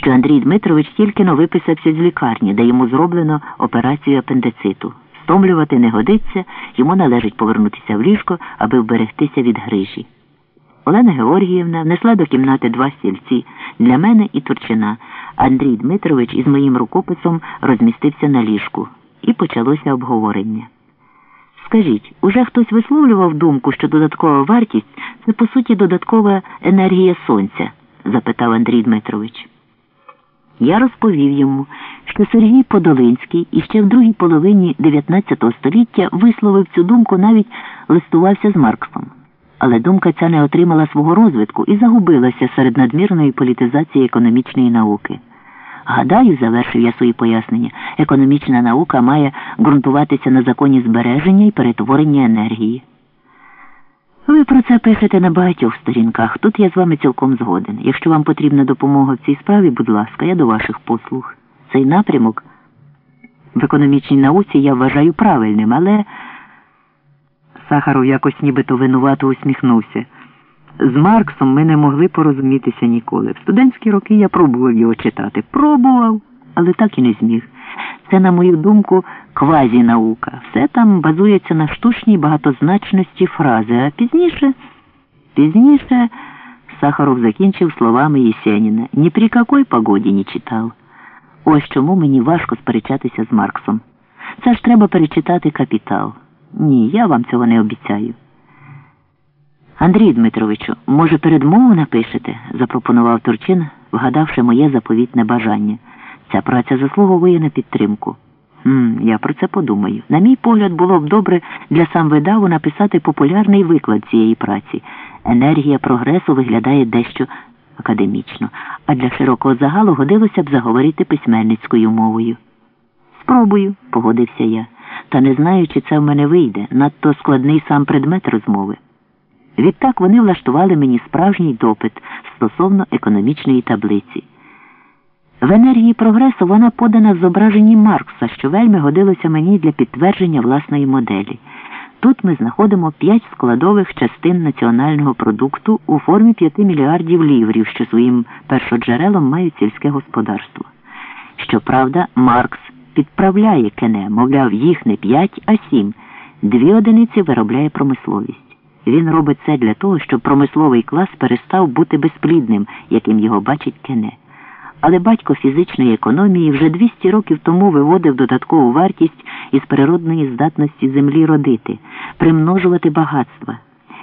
що Андрій Дмитрович тільки но виписався з лікарні, де йому зроблено операцію апендициту. Стомлювати не годиться, йому належить повернутися в ліжко, аби вберегтися від грижі. Олена Георгіївна внесла до кімнати два стільці для мене і Турчина. Андрій Дмитрович із моїм рукописом розмістився на ліжку, і почалося обговорення. Скажіть, уже хтось висловлював думку, що додаткова вартість це по суті додаткова енергія сонця? запитав Андрій Дмитрович. Я розповів йому, що Сергій Подолинський іще в другій половині 19 століття висловив цю думку, навіть листувався з Марксом. Але думка ця не отримала свого розвитку і загубилася серед надмірної політизації економічної науки. Гадаю, завершив я свої пояснення, економічна наука має ґрунтуватися на законі збереження і перетворення енергії. Ви про це пишете на багатьох сторінках. Тут я з вами цілком згоден. Якщо вам потрібна допомога в цій справі, будь ласка, я до ваших послуг. Цей напрямок в економічній науці я вважаю правильним, але Сахаров якось нібито винувато усміхнувся. З Марксом ми не могли порозумітися ніколи. В студентські роки я пробував його читати. Пробував, але так і не зміг. Це, на мою думку, квазінаука. Все там базується на штучній багатозначності фрази, а пізніше, пізніше Сахаров закінчив словами Єсеніна. Ні при якій погоді не читав. Ось чому мені важко сперечатися з Марксом. Це ж треба перечитати капітал. Ні, я вам цього не обіцяю. Андрій Дмитровичу, може, передмову напишете? запропонував Турчин, вгадавши моє заповітне бажання. Ця праця заслуговує на підтримку. «Хм, Я про це подумаю. На мій погляд, було б добре для сам видаву написати популярний виклад цієї праці. Енергія прогресу виглядає дещо академічно, а для широкого загалу годилося б заговорити письменницькою мовою. Спробую, погодився я, та не знаю, чи це в мене вийде. Надто складний сам предмет розмови. Відтак вони влаштували мені справжній допит стосовно економічної таблиці. В енергії прогресу вона подана в зображенні Маркса, що вельми годилося мені для підтвердження власної моделі. Тут ми знаходимо п'ять складових частин національного продукту у формі 5 мільярдів ліврів, що своїм першоджерелом мають сільське господарство. Щоправда, Маркс підправляє кене, мовляв, їх не 5, а 7. Дві одиниці виробляє промисловість. Він робить це для того, щоб промисловий клас перестав бути безплідним, яким його бачить кене. Але батько фізичної економії вже 200 років тому виводив додаткову вартість із природної здатності землі родити, примножувати багатства.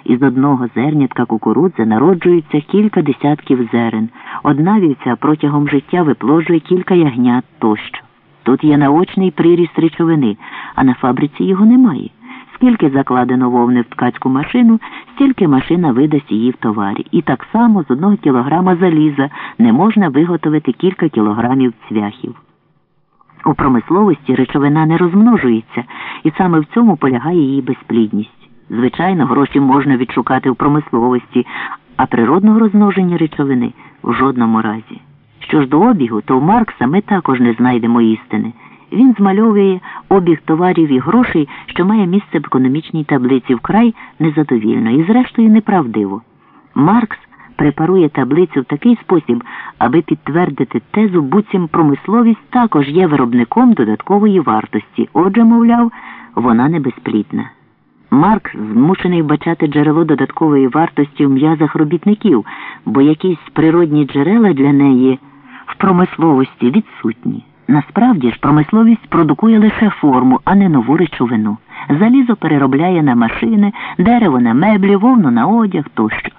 Із одного зернятка кукурудзи народжується кілька десятків зерен. Одна вівця протягом життя випложує кілька ягнят тощо. Тут є наочний приріст речовини, а на фабриці його немає. Скільки закладено вовни в ткацьку машину, стільки машина видасть її в товарі. І так само з одного кілограма заліза не можна виготовити кілька кілограмів цвяхів. У промисловості речовина не розмножується, і саме в цьому полягає її безплідність. Звичайно, гроші можна відшукати в промисловості, а природного розмноження речовини в жодному разі. Що ж до обігу, то в Маркса ми також не знайдемо істини. Він змальовує обіг товарів і грошей, що має місце в економічній таблиці вкрай незадовільно і, зрештою, неправдиво. Маркс препарує таблицю в такий спосіб, аби підтвердити тезу, буцім промисловість також є виробником додаткової вартості. Отже, мовляв, вона не безплідна. Маркс змушений вбачати джерело додаткової вартості в м'язах робітників, бо якісь природні джерела для неї в промисловості відсутні. Насправді ж промисловість продукує лише форму, а не нову речовину. Залізо переробляє на машини, дерево на меблі, вовну на одяг тощо.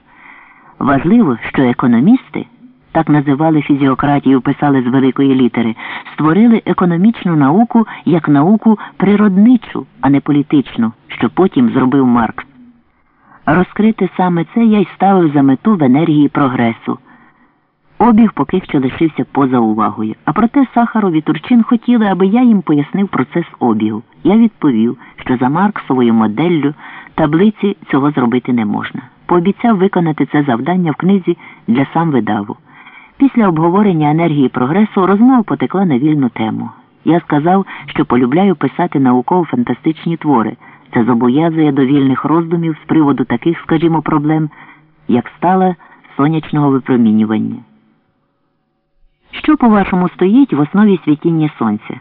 Важливо, що економісти, так називали фізіократію, писали з великої літери, створили економічну науку як науку природничу, а не політичну, що потім зробив Маркс. Розкрити саме це я й ставив за мету в енергії прогресу. Обіг поки що лишився поза увагою. А проте Сахаров і Турчин хотіли, аби я їм пояснив процес обігу. Я відповів, що за Марксовою моделлю таблиці цього зробити не можна. Пообіцяв виконати це завдання в книзі для сам видаву. Після обговорення енергії прогресу розмова потекла на вільну тему. Я сказав, що полюбляю писати науково-фантастичні твори. Це зобов'язує до вільних роздумів з приводу таких, скажімо, проблем, як стала сонячного випромінювання. Що, по-вашому, стоїть в основі світіння сонця?